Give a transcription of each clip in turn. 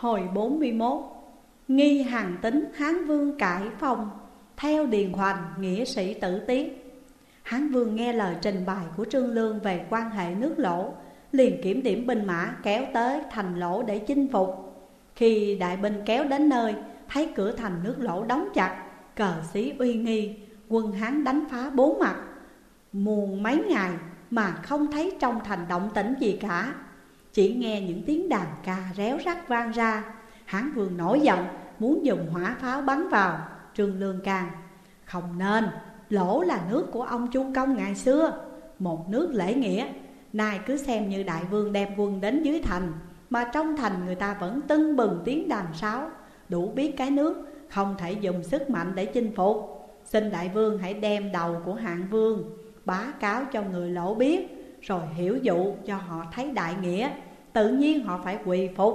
Hồi 41 Nghi hàng tính Hán Vương cải phong, Theo Điền Hoành nghĩa sĩ tử tiết. Hán Vương nghe lời trình bày của Trương Lương về quan hệ nước lỗ, Liền kiểm điểm binh mã kéo tới thành lỗ để chinh phục. Khi đại binh kéo đến nơi, Thấy cửa thành nước lỗ đóng chặt, Cờ xí uy nghi, Quân Hán đánh phá bốn mặt. Muôn mấy ngày mà không thấy trong thành động tĩnh gì cả. Chỉ nghe những tiếng đàn ca réo rắt vang ra. Hán vương nổi giận muốn dùng hỏa pháo bắn vào. Trương Lương càng Không nên, lỗ là nước của ông Chu Công ngày xưa. Một nước lễ nghĩa. Nay cứ xem như đại vương đem quân đến dưới thành Mà trong thành người ta vẫn tưng bừng tiếng đàn sáo. Đủ biết cái nước không thể dùng sức mạnh để chinh phục. Xin đại vương hãy đem đầu của hạng vương Bá cáo cho người lỗ biết. Rồi hiểu dụ cho họ thấy đại nghĩa, Tự nhiên họ phải quỳ phục.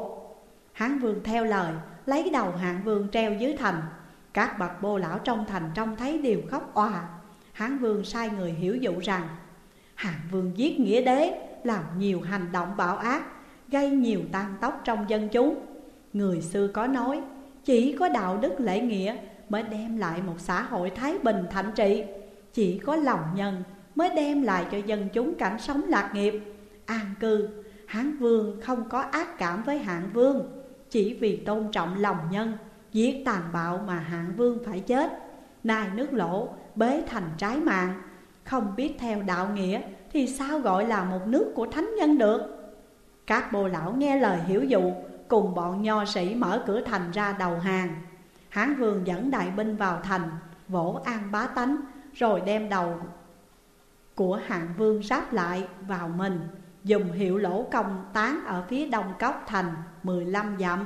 Hán vương theo lời, Lấy đầu hạng vương treo dưới thành. Các bậc bô lão trong thành trông thấy đều khóc òa Hán vương sai người hiểu dụ rằng, Hạng vương giết nghĩa đế, Làm nhiều hành động bạo ác, Gây nhiều tan tóc trong dân chúng. Người xưa có nói, Chỉ có đạo đức lễ nghĩa Mới đem lại một xã hội thái bình thạnh trị. Chỉ có lòng nhân Mới đem lại cho dân chúng cảnh sống lạc nghiệp. An cư, Hán vương không có ác cảm với hạng vương, Chỉ vì tôn trọng lòng nhân, Giết tàn bạo mà hạng vương phải chết. Nay nước lỗ, bế thành trái mạng. Không biết theo đạo nghĩa Thì sao gọi là một nước của thánh nhân được? Các bồ lão nghe lời hiểu dụ, Cùng bọn nho sĩ mở cửa thành ra đầu hàng. Hán vương dẫn đại binh vào thành, Vỗ an bá tánh, Rồi đem đầu của hạng vương ráp lại vào mình Dùng hiệu lỗ công tán ở phía đông cốc thành 15 dặm.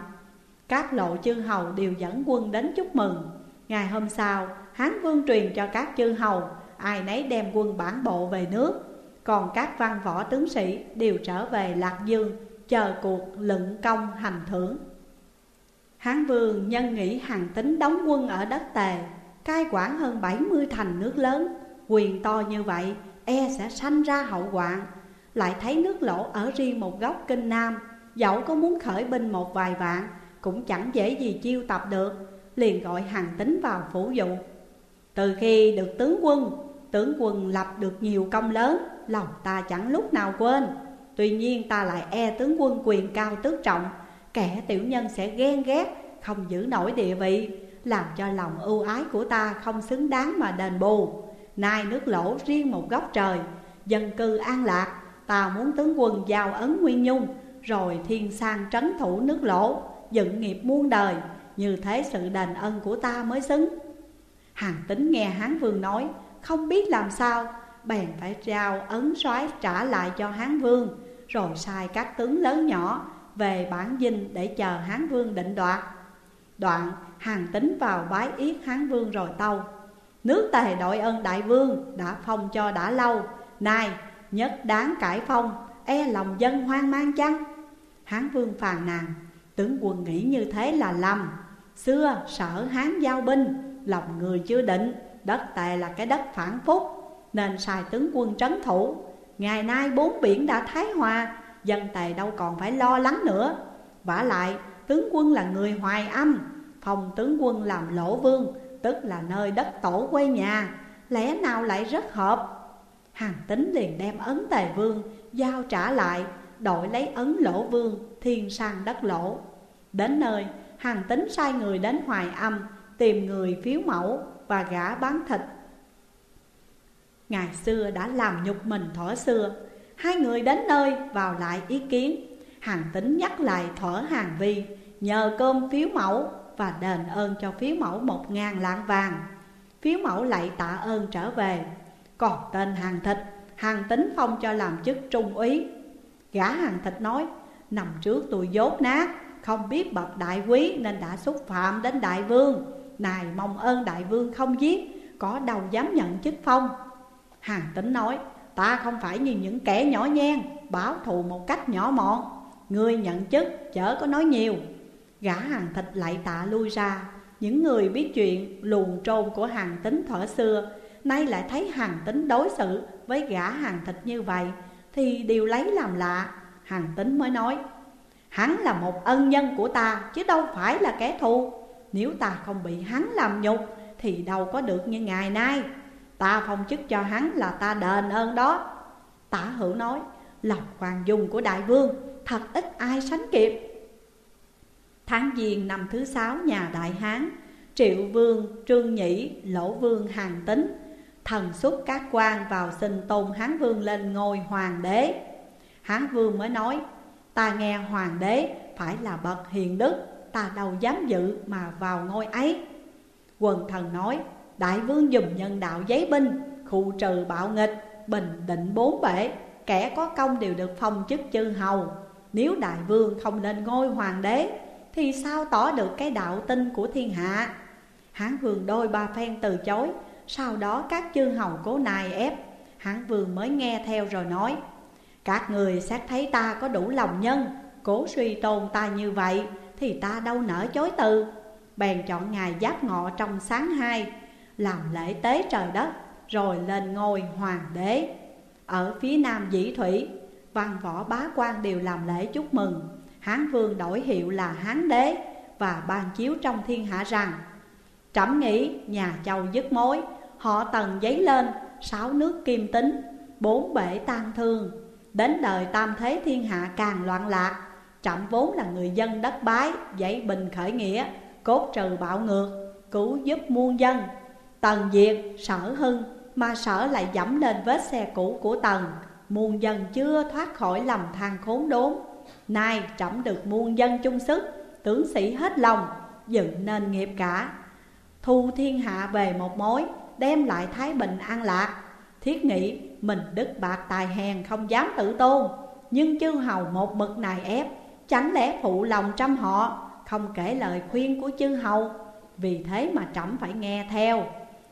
Các lộ chư hầu đều dẫn quân đến chúc mừng. Ngày hôm sau, Hán vương truyền cho các chư hầu Ai nấy đem quân bản bộ về nước. Còn các văn võ tướng sĩ đều trở về Lạc Dương Chờ cuộc luận công hành thưởng. Hán vương nhân nghĩ hàng tính đóng quân ở đất tề Cai quản hơn 70 thành nước lớn. Quyền to như vậy e sẽ sanh ra hậu hoạn. Lại thấy nước lỗ ở riêng một góc kinh nam. Dẫu có muốn khởi binh một vài vạn, Cũng chẳng dễ gì chiêu tập được. Liền gọi hàng tính vào phủ dụ. Từ khi được tướng quân Tướng quân lập được nhiều công lớn, Lòng ta chẳng lúc nào quên. Tuy nhiên ta lại e tướng quân quyền cao tước trọng. Kẻ tiểu nhân sẽ ghen ghét, Không giữ nổi địa vị, Làm cho lòng ưu ái của ta không xứng đáng mà đền bù. Nay nước lỗ riêng một góc trời, Dân cư an lạc. Ta muốn tướng quân giao ấn Nguyên Nhung, Rồi thiên sang trấn thủ nước lỗ, Dựng nghiệp muôn đời. Như thế sự đền ân của ta mới xứng. Hàng tính nghe Hán Vương nói, Không biết làm sao. Bèn phải trao ấn soái trả lại cho Hán Vương, Rồi sai các tướng lớn nhỏ Về bản dinh để chờ Hán Vương định đoạt. Đoạn, hàng tính vào bái yết Hán Vương rồi tâu. Nước tề đội ơn đại vương đã phong cho đã lâu. Nay nhất đáng cải phong E lòng dân hoang mang chăng? Hán vương phàn nàn, Tướng quân nghĩ như thế là lầm. Xưa sở hán giao binh, Lòng người chưa định, Đất tề là cái đất phản phúc, Nên sai tướng quân trấn thủ. Ngày nay bốn biển đã thái hòa, Dân tề đâu còn phải lo lắng nữa. Vả lại, tướng quân là người hoài âm Phòng tướng quân làm lỗ vương tức là nơi đất tổ quê nhà, Lẽ nào lại rất hợp? Hàng tính liền đem ấn tề vương, Giao trả lại, Đổi lấy ấn lỗ vương Thiên sang đất lỗ. Đến nơi, hàng tính sai người đến hoài âm, Tìm người phiếu mẫu Và gã bán thịt. Ngày xưa đã làm nhục mình thỏ xưa, Hai người đến nơi vào lại ý kiến. Hàng tính nhắc lại thở hàng vi, Nhờ cơm phiếu mẫu và đền ơn cho phiếu mẫu một ngàn lạng vàng. Phiếu mẫu lại tạ ơn trở về. Còn tên hàng thịt, hàng tính phong cho làm chức trung úy. Gã hàng thịt nói, nằm trước tôi dốt nát Không biết bậc đại quý nên đã xúc phạm đến đại vương. Này mong ơn đại vương không giết, có đâu dám nhận chức phong. Hàng tính nói, ta không phải như những kẻ nhỏ nhen Báo thù một cách nhỏ mọn. Ngươi nhận chức chớ có nói nhiều. Gã hàng thịt lại tạ lui ra. Những người biết chuyện luồn trôn của hàng tính thở xưa, Nay lại thấy hàng tính đối xử với gã hàng thịt như vậy, Thì đều lấy làm lạ, Hàng tính mới nói, Hắn là một ân nhân của ta, chứ đâu phải là kẻ thù. Nếu ta không bị hắn làm nhục, thì đâu có được như ngày nay. Ta phong chức cho hắn là ta đền ơn đó. Tả hữu nói, Lòng hoàng dung của đại vương, Thật ít ai sánh kịp. Tháng giêng năm thứ sáu nhà đại hán Triệu vương, trương nhĩ, lỗ vương hàng tính Thần xuất các quan vào xin tôn hán vương lên ngôi hoàng đế. Hán vương mới nói Ta nghe hoàng đế phải là bậc hiền đức Ta đâu dám dự mà vào ngôi ấy. Quần thần nói Đại vương dùng nhân đạo giấy binh Khu trừ bạo nghịch Bình định bốn bể Kẻ có công đều được phong chức chư hầu. Nếu đại vương không lên ngôi hoàng đế thì sao tỏ được cái đạo tinh của thiên hạ? Hán vương đôi ba phen từ chối, Sau đó các chư hầu cố nài ép. Hán vương mới nghe theo rồi nói, Các người xét thấy ta có đủ lòng nhân, Cố suy tôn ta như vậy, Thì ta đâu nỡ chối từ? Bèn chọn ngày giáp ngọ trong sáng hai, Làm lễ tế trời đất, Rồi lên ngôi hoàng đế. Ở phía nam dĩ thủy, Văn võ bá quan đều làm lễ chúc mừng. Hán vương đổi hiệu là Hán đế Và ban chiếu trong thiên hạ rằng, Trẫm nghĩ nhà châu dứt mối, Họ tần giấy lên Sáu nước kim tính, Bốn bể tan thương. Đến đời tam thế thiên hạ càng loạn lạc, Trẫm vốn là người dân đất bái Giấy bình khởi nghĩa, Cốt trừ bạo ngược, Cứu giúp muôn dân. Tần diệt, sở hưng, Mà sở lại dẫm lên vết xe cũ của tần. Muôn dân chưa thoát khỏi lầm than khốn đốn. Nay trẫm được muôn dân chung sức, Tướng sĩ hết lòng, Dựng nên nghiệp cả. Thu thiên hạ về một mối, Đem lại thái bình an lạc. Thiết nghĩ mình đức bạc tài hèn không dám tự tôn, Nhưng chư hầu một mực nài ép tránh lẽ phụ lòng trăm họ, Không kể lời khuyên của chư hầu. Vì thế mà trẫm phải nghe theo.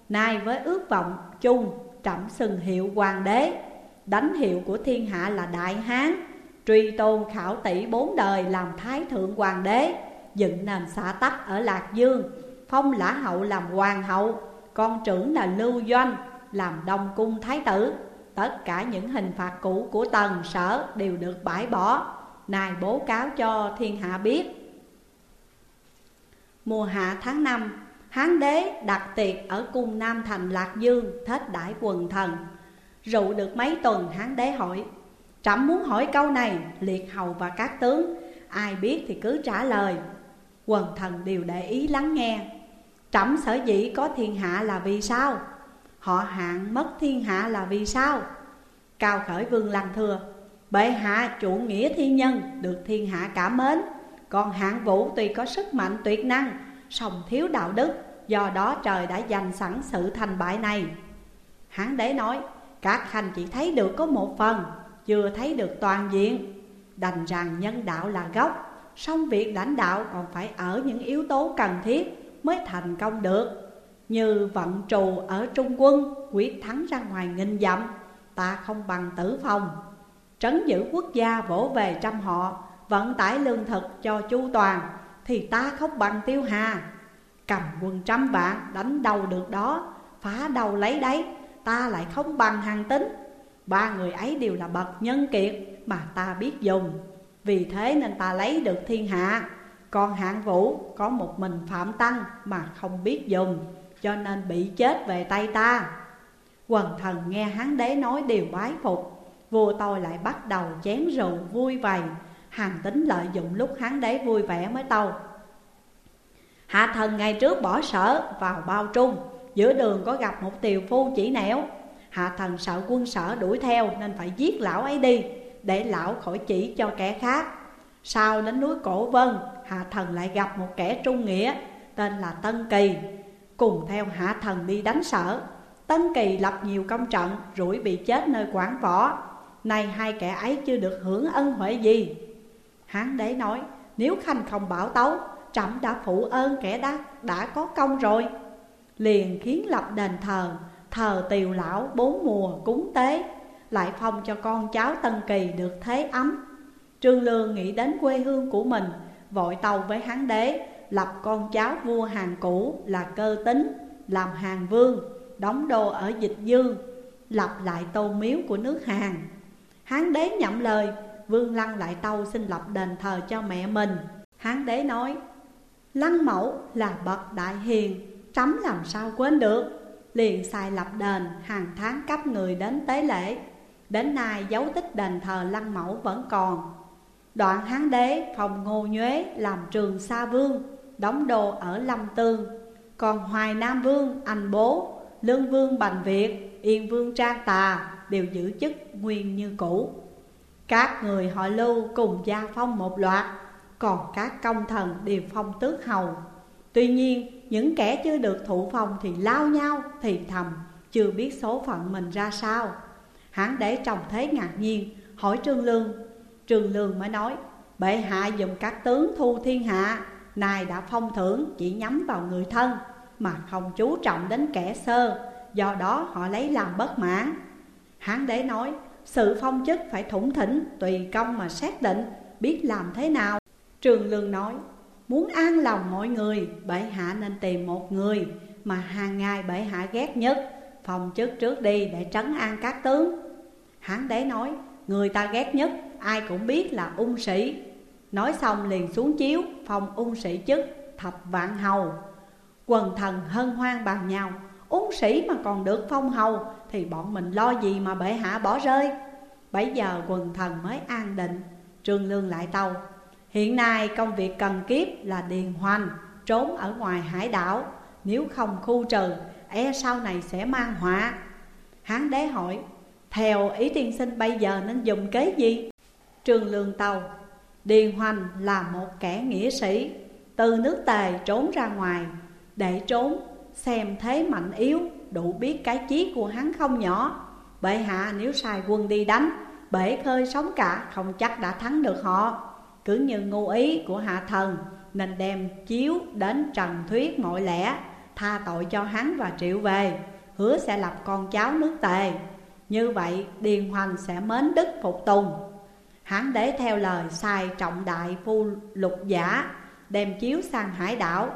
Nay với ước vọng chung, Trẫm xưng hiệu hoàng đế. Đánh hiệu của thiên hạ là Đại Hán Truy tôn khảo tỷ bốn đời làm thái thượng hoàng đế, Dựng nền xã tắc ở Lạc Dương, Phong lã hậu làm hoàng hậu, Con trưởng là Lưu Doanh làm đông cung thái tử. Tất cả những hình phạt cũ của tần sở đều được bãi bỏ. Này bố cáo cho thiên hạ biết. Mùa hạ tháng 5 Hán đế đặt tiệc ở cung Nam Thành Lạc Dương, Thết đãi quần thần. Rượu được mấy tuần, hán đế hỏi Trẫm muốn hỏi câu này, Liệt hầu và các tướng. Ai biết thì cứ trả lời. Quần thần đều để ý lắng nghe. Trẫm sở dĩ có thiên hạ là vì sao? Họ hạng mất thiên hạ là vì sao? Cao khởi vương lăng thừa Bệ hạ chủ nghĩa thiên nhân, Được thiên hạ cảm mến. Còn hạng vũ tuy có sức mạnh tuyệt năng, song thiếu đạo đức, Do đó trời đã dành sẵn sự thành bại này. Hán đế nói, Các khanh chỉ thấy được có một phần chưa thấy được toàn diện. Đành rằng nhân đạo là gốc. Song việc lãnh đạo còn phải ở những yếu tố cần thiết Mới thành công được. Như vận trù ở Trung quân, Quyết thắng ra ngoài nghìn dặm, Ta không bằng tử phòng. Trấn giữ quốc gia vỗ về trăm họ, Vận tải lương thực cho chu toàn, Thì ta không bằng tiêu hà. Cầm quân trăm vạn đánh đầu được đó, Phá đầu lấy đấy, Ta lại không bằng hàng tính. Ba người ấy đều là bậc nhân kiệt Mà ta biết dùng. Vì thế nên ta lấy được thiên hạ. Còn hạng vũ có một mình phạm tăng Mà không biết dùng, Cho nên bị chết về tay ta. Quần thần nghe hán đế nói đều bái phục. Vua tôi lại bắt đầu chén rượu vui vầy. Hàng tính lợi dụng lúc hán đế vui vẻ mới tâu. Hạ thần ngày trước bỏ sở vào bao trung. Giữa đường có gặp một tiều phu chỉ nẻo. Hạ thần sợ quân sở đuổi theo Nên phải giết lão ấy đi Để lão khỏi chỉ cho kẻ khác. Sau đến núi Cổ Vân Hạ thần lại gặp một kẻ trung nghĩa Tên là Tân Kỳ. Cùng theo hạ thần đi đánh sở Tân Kỳ lập nhiều công trận Rủi bị chết nơi quảng võ. Nay hai kẻ ấy chưa được hưởng ân huệ gì. Hán đế nói Nếu Khanh không bảo tấu Trẫm đã phụ ơn kẻ đã, đã có công rồi. Liền khiến lập đền thờ Thờ tiều lão bốn mùa cúng tế, Lại phong cho con cháu Tân Kỳ được thế ấm. Trương Lương nghĩ đến quê hương của mình, Vội tàu với hán đế, Lập con cháu vua hàng cũ là cơ tính, Làm hàng vương, Đóng đô ở dịch dương, Lập lại tô miếu của nước Hàn. Hán đế nhậm lời, Vương Lăng lại tâu xin lập đền thờ cho mẹ mình. Hán đế nói, Lăng mẫu là bậc đại hiền Trẫm làm sao quên được? Liền xài lập đền hàng tháng cấp người đến tế lễ. Đến nay dấu tích đền thờ lăng mẫu vẫn còn. Đoạn hán đế phòng ngô nhuế làm trường sa vương Đóng đô ở Lâm Tương. Còn Hoài Nam Vương, anh bố Lương Vương Bành Việt, Yên Vương Trang Tà Đều giữ chức nguyên như cũ. Các người họ lưu cùng gia phong một loạt Còn các công thần đều phong tước hầu. Tuy nhiên những kẻ chưa được thụ phong thì lao nhau, thì thầm, Chưa biết số phận mình ra sao. Hắn để trông thế ngạc nhiên, hỏi Trương Lương. Trương Lương mới nói, Bệ hạ dùng các tướng thu thiên hạ Này đã phong thưởng, chỉ nhắm vào người thân, Mà không chú trọng đến kẻ sơ, Do đó họ lấy làm bất mãn. Hán đế nói, Sự phong chức phải thủng thỉnh, Tùy công mà xác định, Biết làm thế nào. Trường Lương nói Muốn an lòng mọi người, Bệ hạ nên tìm một người Mà hàng ngày bệ hạ ghét nhất, phòng chức trước đi để trấn an các tướng. Hán đế nói, Người ta ghét nhất, ai cũng biết là ung sĩ. Nói xong liền xuống chiếu, Phong ung sĩ chức, thập vạn hầu. Quần thần hân hoan bàn nhau, Ung sĩ mà còn được phong hầu Thì bọn mình lo gì mà bệ hạ bỏ rơi? Bây giờ quần thần mới an định, Trương Lương lại tâu. Hiện nay công việc cần kiếp là điền hoành, Trốn ở ngoài hải đảo. Nếu không khu trừ E sau này sẽ mang họa. Hán đế hỏi, Theo ý tiên sinh bây giờ nên dùng kế gì? Trương Lương tàu, Điền hoành là một kẻ nghĩa sĩ, Từ nước tề trốn ra ngoài. Để trốn, xem thế mạnh yếu, Đủ biết cái chí của hắn không nhỏ. Bệ hạ nếu sai quân đi đánh, Bể khơi sống cả, không chắc đã thắng được họ. Cứ như ngu ý của hạ thần, Nên đem chiếu đến trần thuyết mọi lẽ, Tha tội cho hắn và triệu về, Hứa sẽ lập con cháu nước tề. Như vậy, Điền Hoành sẽ mến đức phục tùng. Hán đế theo lời sai trọng đại phu lục giả, Đem chiếu sang hải đảo.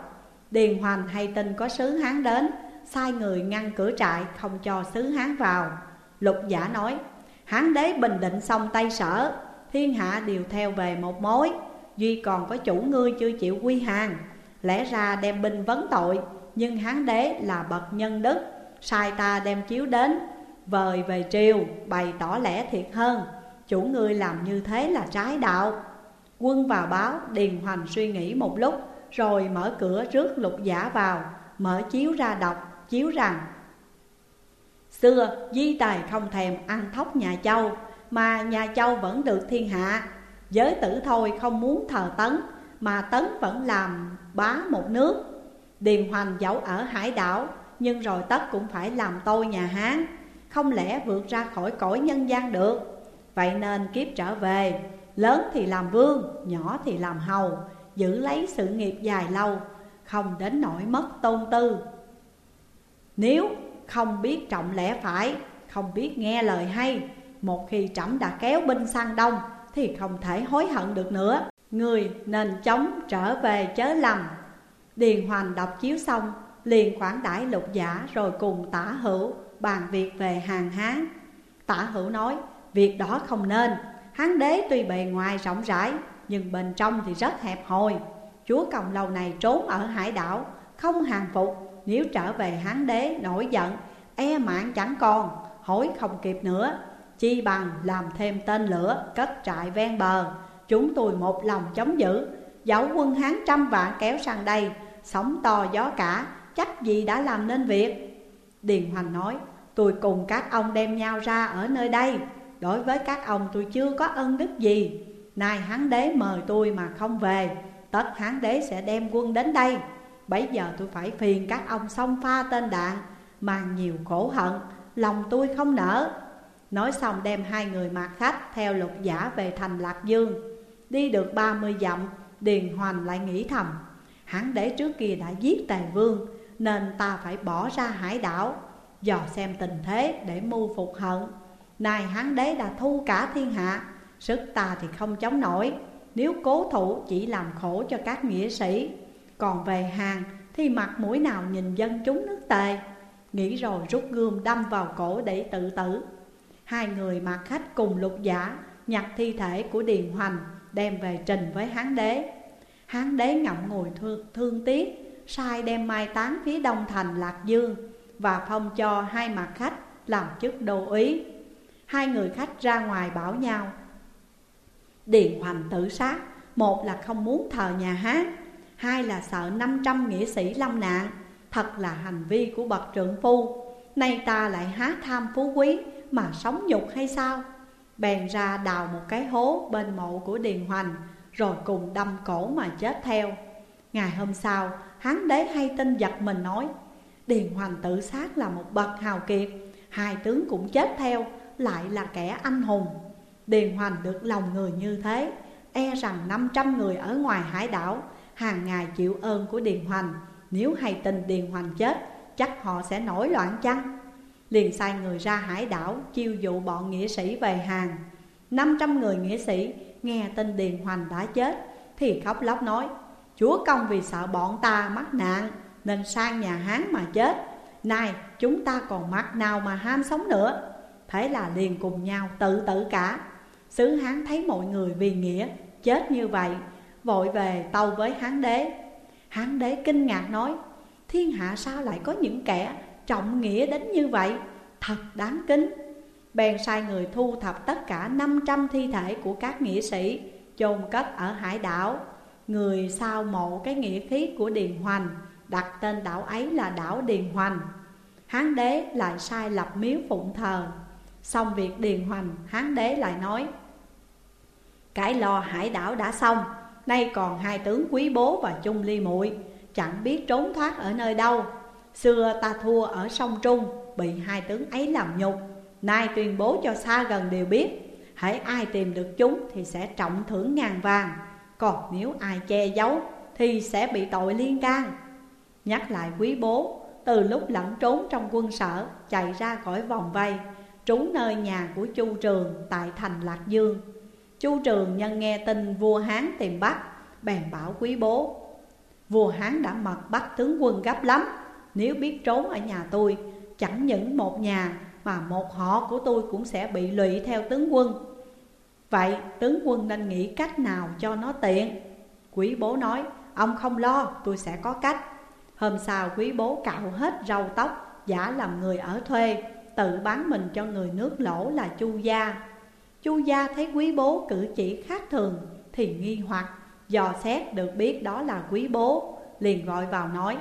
Điền Hoành hay tin có sứ Hán đến, Sai người ngăn cửa trại không cho sứ Hán vào. Lục giả nói, Hán đế bình định xong tay sở Thiên hạ đều theo về một mối. Duy còn có chủ ngươi chưa chịu quy hàng. Lẽ ra đem binh vấn tội, Nhưng hán đế là bậc nhân đức. Sai ta đem chiếu đến, Vời về triều, bày tỏ lẽ thiệt hơn. Chủ ngươi làm như thế là trái đạo. Quân vào báo, Điền Hoành suy nghĩ một lúc, Rồi mở cửa rước lục giả vào, Mở chiếu ra đọc, Chiếu rằng, Xưa, di tài không thèm ăn thóc nhà châu mà nhà châu vẫn được thiên hạ. Giới tử thôi không muốn thờ tấn Mà tấn vẫn làm bá một nước. Điền Hoành dẫu ở hải đảo Nhưng rồi tất cũng phải làm tôi nhà Hán Không lẽ vượt ra khỏi cõi nhân gian được? Vậy nên kiếp trở về Lớn thì làm vương, nhỏ thì làm hầu Giữ lấy sự nghiệp dài lâu Không đến nỗi mất tôn tư. Nếu không biết trọng lẽ phải Không biết nghe lời hay một khi trẫm đã kéo binh sang đông Thì không thể hối hận được nữa. Người nên chống trở về chớ lầm. Điền Hoành đọc chiếu xong, Liền khoản đãi lục giả Rồi cùng tả hữu bàn việc về hàng Hán. Tả hữu nói, Việc đó không nên. Hán đế tuy bề ngoài rộng rãi, Nhưng bên trong thì rất hẹp hòi. Chúa Công lâu này trốn ở hải đảo, Không hàng phục. Nếu trở về hán đế nổi giận E mạng chẳng còn, Hối không kịp nữa. Chi bằng làm thêm tên lửa, Cất trại ven bờ. Chúng tôi một lòng chống giữ. Dẫu quân Hán trăm vạn kéo sang đây, Sóng to gió cả, Chắc gì đã làm nên việc? Điền Hoành nói, Tôi cùng các ông đem nhau ra ở nơi đây. Đối với các ông tôi chưa có ân đức gì. Nay hán đế mời tôi mà không về, Tất hán đế sẽ đem quân đến đây. Bây giờ tôi phải phiền các ông xông pha tên đạn Mang nhiều khổ hận, Lòng tôi không nở Nói xong đem hai người mạc khách Theo lục giả về thành Lạc Dương. Đi được ba mươi dặm, Điền Hoành lại nghĩ thầm Hán đế trước kia đã giết tề vương, Nên ta phải bỏ ra hải đảo, Dò xem tình thế để mưu phục hận. Này hán đế đã thu cả thiên hạ, Sức ta thì không chống nổi, Nếu cố thủ chỉ làm khổ cho các nghĩa sĩ. Còn về hàng thì mặt mũi nào nhìn dân chúng nước tề? Nghĩ rồi rút gươm đâm vào cổ để tự tử. Hai người mặc khách cùng lục giả nhặt thi thể của Điền Hoành đem về trình với Hán đế Hán đế ngậm ngùi thương, thương tiếc sai đem mai táng phía đông thành Lạc Dương và phong cho hai mặt khách làm chức đô úy. Hai người khách ra ngoài bảo nhau. Điền Hoành tự sát, một là không muốn thờ nhà Hán, hai là sợ 500 nghĩa sĩ lâm nạn, thật là hành vi của bậc trượng phu. Nay ta lại há tham phú quý mà sống nhục hay sao? Bèn ra đào một cái hố bên mộ của Điền Hoành, Rồi cùng đâm cổ mà chết theo. Ngày hôm sau Hán đế hay tin giật mình nói, Điền Hoành tự sát là một bậc hào kiệt, Hai tướng cũng chết theo, Lại là kẻ anh hùng. Điền Hoành được lòng người như thế E rằng 500 người ở ngoài hải đảo, Hàng ngày chịu ơn của Điền Hoành, Nếu hay tin Điền Hoành chết, Chắc họ sẽ nổi loạn chăng? Liền sai người ra hải đảo, Chiêu dụ bọn nghĩa sĩ về hàng. 500 người nghĩa sĩ nghe tin Điền Hoành đã chết, Thì khóc lóc nói, Chúa công vì sợ bọn ta mắc nạn, Nên sang nhà Hán mà chết. Nay chúng ta còn mắc nào mà ham sống nữa? Thế là liền cùng nhau tự tử cả. Sứ Hán thấy mọi người vì nghĩa, chết như vậy, Vội về tâu với Hán đế. Hán đế kinh ngạc nói, Thiên hạ sao lại có những kẻ trọng nghĩa đến như vậy Thật đáng kính. Bèn sai người thu thập tất cả 500 thi thể của các nghĩa sĩ chôn cất ở hải đảo. Người sao mộ cái nghĩa khí của Điền Hoành Đặt tên đảo ấy là đảo Điền Hoành. Hán đế lại sai lập miếu phụng thờ. Xong việc Điền Hoành, Hán đế lại nói Cái lo hải đảo đã xong Nay còn hai tướng quý bố và chung ly muội Chẳng biết trốn thoát ở nơi đâu. Xưa ta thua ở sông Trung, Bị hai tướng ấy làm nhục. Nay tuyên bố cho xa gần đều biết Hãy ai tìm được chúng thì sẽ trọng thưởng ngàn vàng. Còn nếu ai che giấu thì sẽ bị tội liên can. Nhắc lại quý bố, Từ lúc lẩn trốn trong quân sở, Chạy ra khỏi vòng vây, Trú nơi nhà của Chu Trường Tại thành Lạc Dương. Chu Trường nhân nghe tin vua Hán tìm bắt, Bèn bảo quý bố, Vua Hán đã mật bắt tướng quân gấp lắm. Nếu biết trốn ở nhà tôi, Chẳng những một nhà mà một họ của tôi cũng sẽ bị lụy theo tướng quân. Vậy tướng quân nên nghĩ cách nào cho nó tiện? Quý bố nói, Ông không lo, tôi sẽ có cách. Hôm sau quý bố cạo hết râu tóc, Giả làm người ở thuê, Tự bán mình cho người nước lỗ là chu gia. Chu gia thấy quý bố cử chỉ khác thường Thì nghi hoặc, Dò xét được biết đó là quý bố, Liền gọi vào nói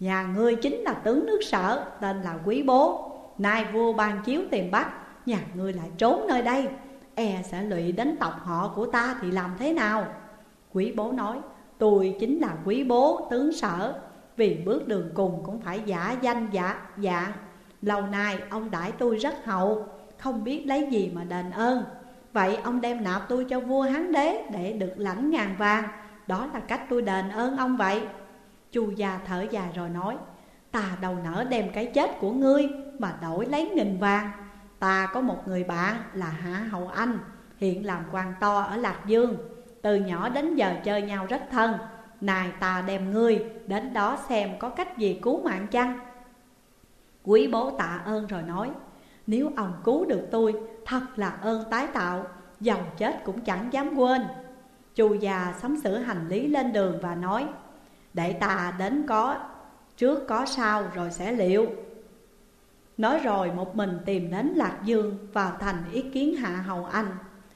Nhà ngươi chính là tướng nước sở, Tên là quý bố. Nay vua ban chiếu tìm bắt Nhà ngươi lại trốn nơi đây. E sẽ lụy đến tộc họ của ta thì làm thế nào? Quý bố nói, Tôi chính là quý bố, tướng sở. Vì bước đường cùng cũng phải giả danh giả dạng Lâu nay ông đãi tôi rất hậu, Không biết lấy gì mà đền ơn. Vậy ông đem nạp tôi cho vua Hán đế Để được lãnh ngàn vàng. Đó là cách tôi đền ơn ông vậy. Chu gia thở dài rồi nói, Ta đâu nỡ đem cái chết của ngươi mà đổi lấy nghìn vàng. Ta có một người bạn là Hạ Hậu Anh, Hiện làm quan to ở Lạc Dương. Từ nhỏ đến giờ chơi nhau rất thân. Này ta đem ngươi đến đó xem có cách gì cứu mạng chăng? Quý bố tạ ơn rồi nói, Nếu ông cứu được tôi, Thật là ơn tái tạo, Dòng chết cũng chẳng dám quên. Chu già sắm sửa hành lý lên đường và nói để ta đến có, Trước có sau rồi sẽ liệu. Nói rồi một mình tìm đến Lạc Dương Vào thành ý kiến Hạ Hầu Anh.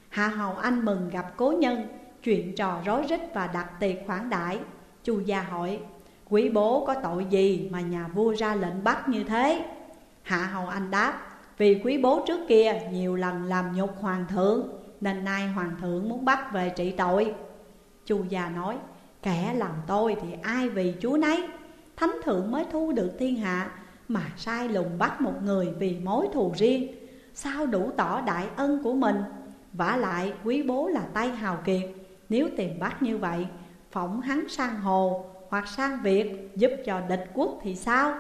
Hạ Hầu Anh mừng gặp cố nhân, Chuyện trò rối rít và đặt tiệc khoản đãi. Chu gia hỏi, Quý bố có tội gì mà nhà vua ra lệnh bắt như thế? Hạ Hầu Anh đáp, Vì quý bố trước kia nhiều lần làm nhục hoàng thượng, Nên nay hoàng thượng muốn bắt về trị tội. Chu gia nói Kẻ làm tôi thì ai vì chúa nấy? Thánh thượng mới thu được thiên hạ Mà sai lùng bắt một người vì mối thù riêng. Sao đủ tỏ đại ân của mình? Vả lại quý bố là tay hào kiệt. Nếu tìm bắt như vậy Phỏng hắn sang hồ hoặc sang Việt Giúp cho địch quốc thì sao?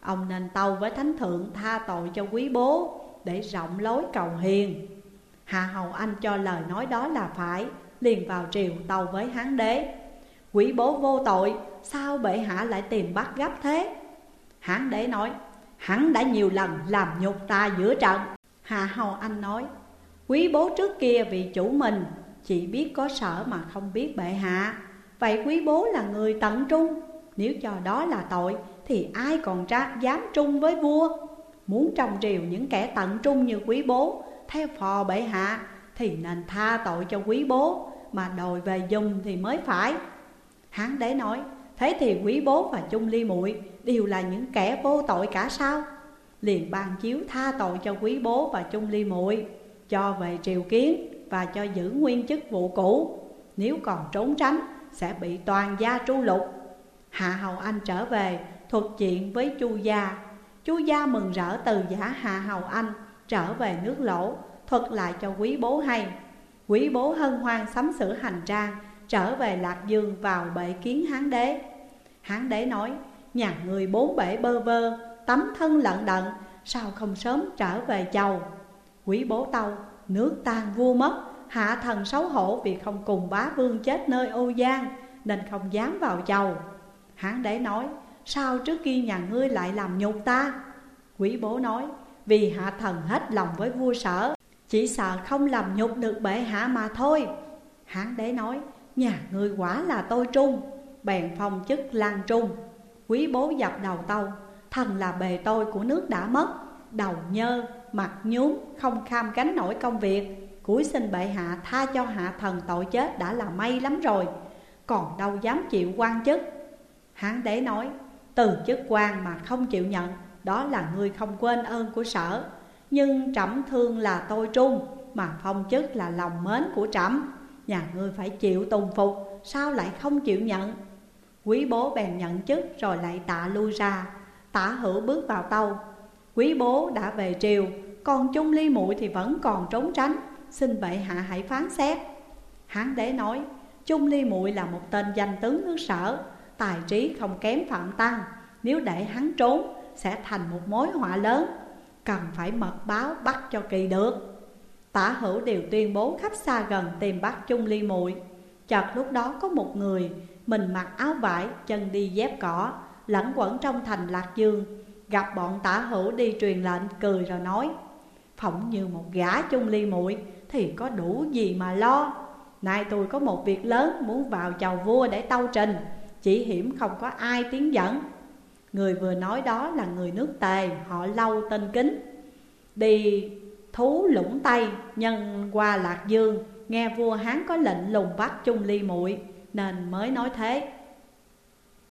Ông nên tâu với thánh thượng tha tội cho quý bố Để rộng lối cầu hiền. Hạ Hầu Anh cho lời nói đó là phải Liền vào triều tâu với hán đế Quý bố vô tội, Sao bệ hạ lại tìm bắt gấp thế? Hán đế nói, Hắn đã nhiều lần làm nhục ta giữa trận. Hạ Hầu Anh nói Quý bố trước kia vì chủ mình, Chỉ biết có sở mà không biết bệ hạ. Vậy quý bố là người tận trung, Nếu cho đó là tội Thì ai còn ra dám trung với vua? Muốn trong triều những kẻ tận trung như quý bố, Theo phò bệ hạ Thì nên tha tội cho quý bố, Mà đòi về dùng thì mới phải. Hán đế nói, Thế thì quý bố và chung ly muội Đều là những kẻ vô tội cả sao? Liền ban chiếu tha tội cho quý bố và chung ly muội, Cho về triều kiến và cho giữ nguyên chức vụ cũ. Nếu còn trốn tránh, sẽ bị toàn gia tru lục. Hạ Hầu Anh trở về, thuật chuyện với chu gia. Chu gia mừng rỡ từ giả Hạ Hầu Anh trở về nước lỗ, Thuật lại cho quý bố hay. Quý bố hân hoan sắm sửa hành trang Trở về Lạc Dương vào bệ kiến Hán đế. Hán đế nói, Nhà người bốn bể bơ vơ, Tấm thân lận đận, Sao không sớm trở về chầu Quý bố tâu, Nước tan vua mất, Hạ thần xấu hổ vì không cùng bá vương chết nơi ô giang, Nên không dám vào chầu Hán đế nói, Sao trước kia nhà ngươi lại làm nhục ta? Quý bố nói, Vì hạ thần hết lòng với vua sở, Chỉ sợ không làm nhục được bệ hạ mà thôi. Hán đế nói Nhà ngươi quả là tôi trung Bèn phong chức lan trung. Quý bố dập đầu tâu Thần là bề tôi của nước đã mất. Đầu nhơ, mặt nhún, không kham gánh nổi công việc. Cuối xin bệ hạ tha cho hạ thần tội chết đã là may lắm rồi Còn đâu dám chịu quan chức. Hán đế nói Từ chức quan mà không chịu nhận Đó là người không quên ơn của sở. Nhưng trẫm thương là tôi trung Mà phong chức là lòng mến của trẫm. Nhà ngươi phải chịu tùng phục, Sao lại không chịu nhận? Quý bố bèn nhận chức rồi lại tạ lui ra. Tả hữu bước vào tâu Quý bố đã về triều, Còn chung ly muội thì vẫn còn trốn tránh, Xin bệ hạ hãy phán xét. Hán đế nói, Chung ly muội là một tên danh tướng nước sở, Tài trí không kém phạm tăng. Nếu để hắn trốn, Sẽ thành một mối họa lớn. Cần phải mật báo bắt cho kỳ được. Tả hữu đều tuyên bố khắp xa gần tìm bắt chung ly muội. Chợt lúc đó có một người, Mình mặc áo vải, chân đi dép cỏ, Lẫn quẩn trong thành Lạc Dương. Gặp bọn tả hữu đi truyền lệnh, cười rồi nói, Phỏng như một gã chung ly muội Thì có đủ gì mà lo. Nay tôi có một việc lớn muốn vào chầu vua để tâu trình, Chỉ hiểm không có ai tiến dẫn. Người vừa nói đó là người nước tề, Họ lâu tên kính. Đi thú lũng Tây nhân qua Lạc Dương. Nghe vua Hán có lệnh lùng bắt chung ly muội, Nên mới nói thế.